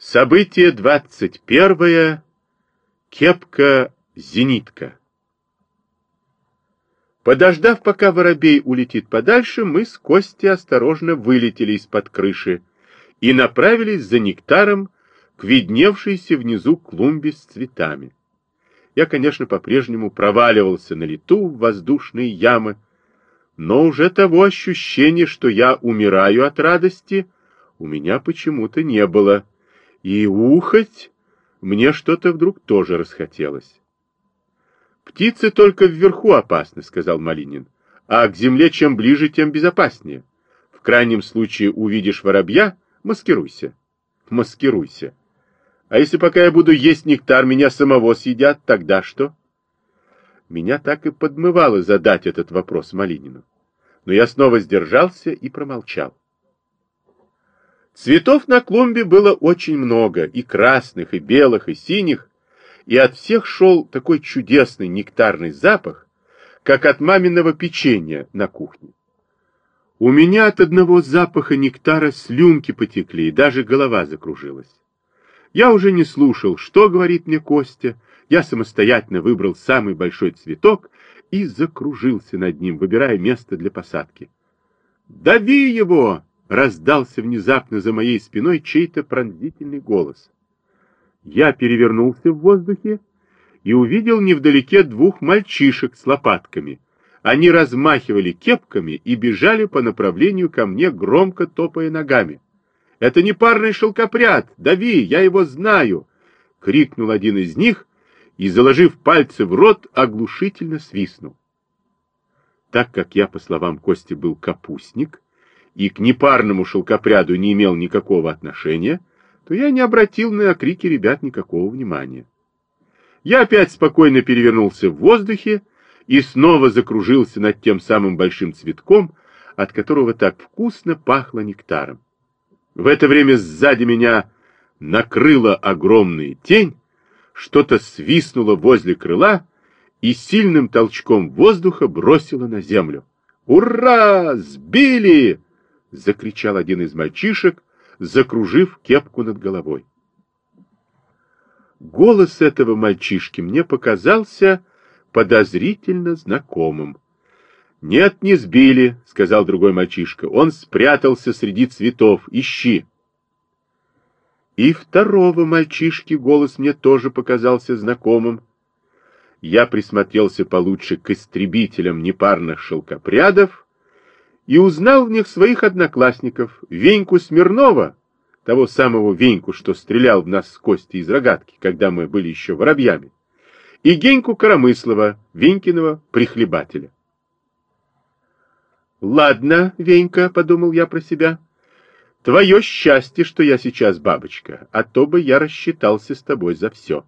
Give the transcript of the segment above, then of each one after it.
Событие двадцать первое. Кепка-зенитка. Подождав, пока воробей улетит подальше, мы с Костей осторожно вылетели из-под крыши и направились за нектаром к видневшейся внизу клумбе с цветами. Я, конечно, по-прежнему проваливался на лету в воздушные ямы, но уже того ощущения, что я умираю от радости, у меня почему-то не было — и ухать мне что-то вдруг тоже расхотелось. «Птицы только вверху опасны», — сказал Малинин. «А к земле чем ближе, тем безопаснее. В крайнем случае увидишь воробья — маскируйся. Маскируйся. А если пока я буду есть нектар, меня самого съедят, тогда что?» Меня так и подмывало задать этот вопрос Малинину. Но я снова сдержался и промолчал. Цветов на клумбе было очень много, и красных, и белых, и синих, и от всех шел такой чудесный нектарный запах, как от маминого печенья на кухне. У меня от одного запаха нектара слюнки потекли, и даже голова закружилась. Я уже не слушал, что говорит мне Костя, я самостоятельно выбрал самый большой цветок и закружился над ним, выбирая место для посадки. «Дави его!» Раздался внезапно за моей спиной чей-то пронзительный голос. Я перевернулся в воздухе и увидел невдалеке двух мальчишек с лопатками. Они размахивали кепками и бежали по направлению ко мне, громко топая ногами. «Это не парный шелкопряд! Дави, я его знаю!» — крикнул один из них и, заложив пальцы в рот, оглушительно свистнул. Так как я, по словам Кости, был капустник, и к непарному шелкопряду не имел никакого отношения, то я не обратил на крики ребят никакого внимания. Я опять спокойно перевернулся в воздухе и снова закружился над тем самым большим цветком, от которого так вкусно пахло нектаром. В это время сзади меня накрыла огромная тень, что-то свистнуло возле крыла и сильным толчком воздуха бросило на землю. «Ура! Сбили!» — закричал один из мальчишек, закружив кепку над головой. Голос этого мальчишки мне показался подозрительно знакомым. «Нет, не сбили», — сказал другой мальчишка. «Он спрятался среди цветов. Ищи». И второго мальчишки голос мне тоже показался знакомым. Я присмотрелся получше к истребителям непарных шелкопрядов и узнал в них своих одноклассников, Веньку Смирнова, того самого Веньку, что стрелял в нас с Кости из рогатки, когда мы были еще воробьями, и Геньку Коромыслова, Венькиного прихлебателя. «Ладно, Венька», — подумал я про себя, — «твое счастье, что я сейчас бабочка, а то бы я рассчитался с тобой за все».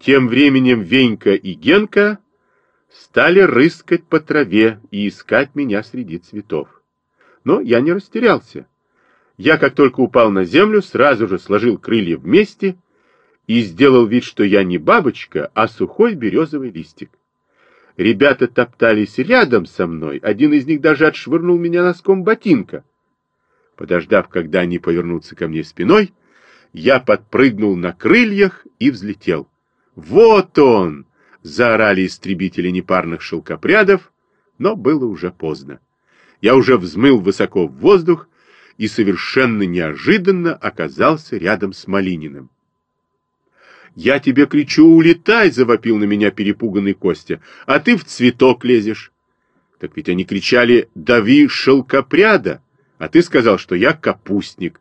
Тем временем Венька и Генка стали рыскать по траве и искать меня среди цветов. Но я не растерялся. Я, как только упал на землю, сразу же сложил крылья вместе и сделал вид, что я не бабочка, а сухой березовый листик. Ребята топтались рядом со мной, один из них даже отшвырнул меня носком ботинка. Подождав, когда они повернутся ко мне спиной, я подпрыгнул на крыльях и взлетел. «Вот он!» Заорали истребители непарных шелкопрядов, но было уже поздно. Я уже взмыл высоко в воздух и совершенно неожиданно оказался рядом с Малининым. «Я тебе кричу, улетай!» — завопил на меня перепуганный Костя. «А ты в цветок лезешь!» Так ведь они кричали «Дави шелкопряда!» А ты сказал, что я капустник.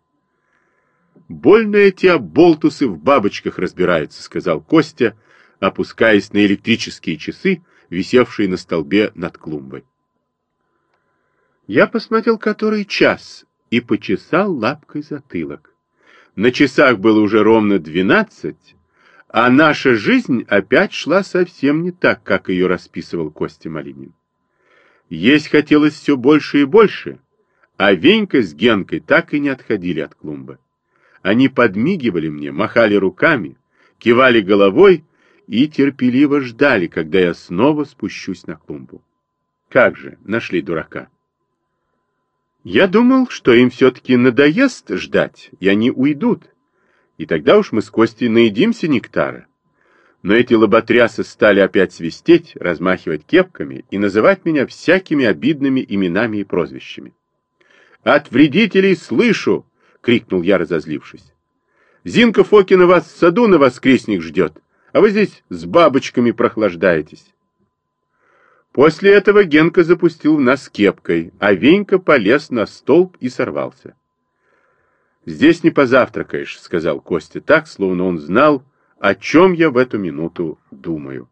«Больно эти оболтусы в бабочках разбираются», — сказал Костя, опускаясь на электрические часы, висевшие на столбе над клумбой. Я посмотрел который час и почесал лапкой затылок. На часах было уже ровно двенадцать, а наша жизнь опять шла совсем не так, как ее расписывал Костя Малинин. Есть хотелось все больше и больше, а Венька с Генкой так и не отходили от клумбы. Они подмигивали мне, махали руками, кивали головой и терпеливо ждали, когда я снова спущусь на клумбу. Как же, нашли дурака. Я думал, что им все-таки надоест ждать, и они уйдут. И тогда уж мы с Костей наедимся нектара. Но эти лоботрясы стали опять свистеть, размахивать кепками и называть меня всякими обидными именами и прозвищами. «От вредителей слышу!» — крикнул я, разозлившись. «Зинка Фокина вас в саду на воскресник ждет, а вы здесь с бабочками прохлаждаетесь». После этого Генка запустил в нас кепкой, а Венька полез на столб и сорвался. «Здесь не позавтракаешь», — сказал Костя так, словно он знал, о чем я в эту минуту думаю.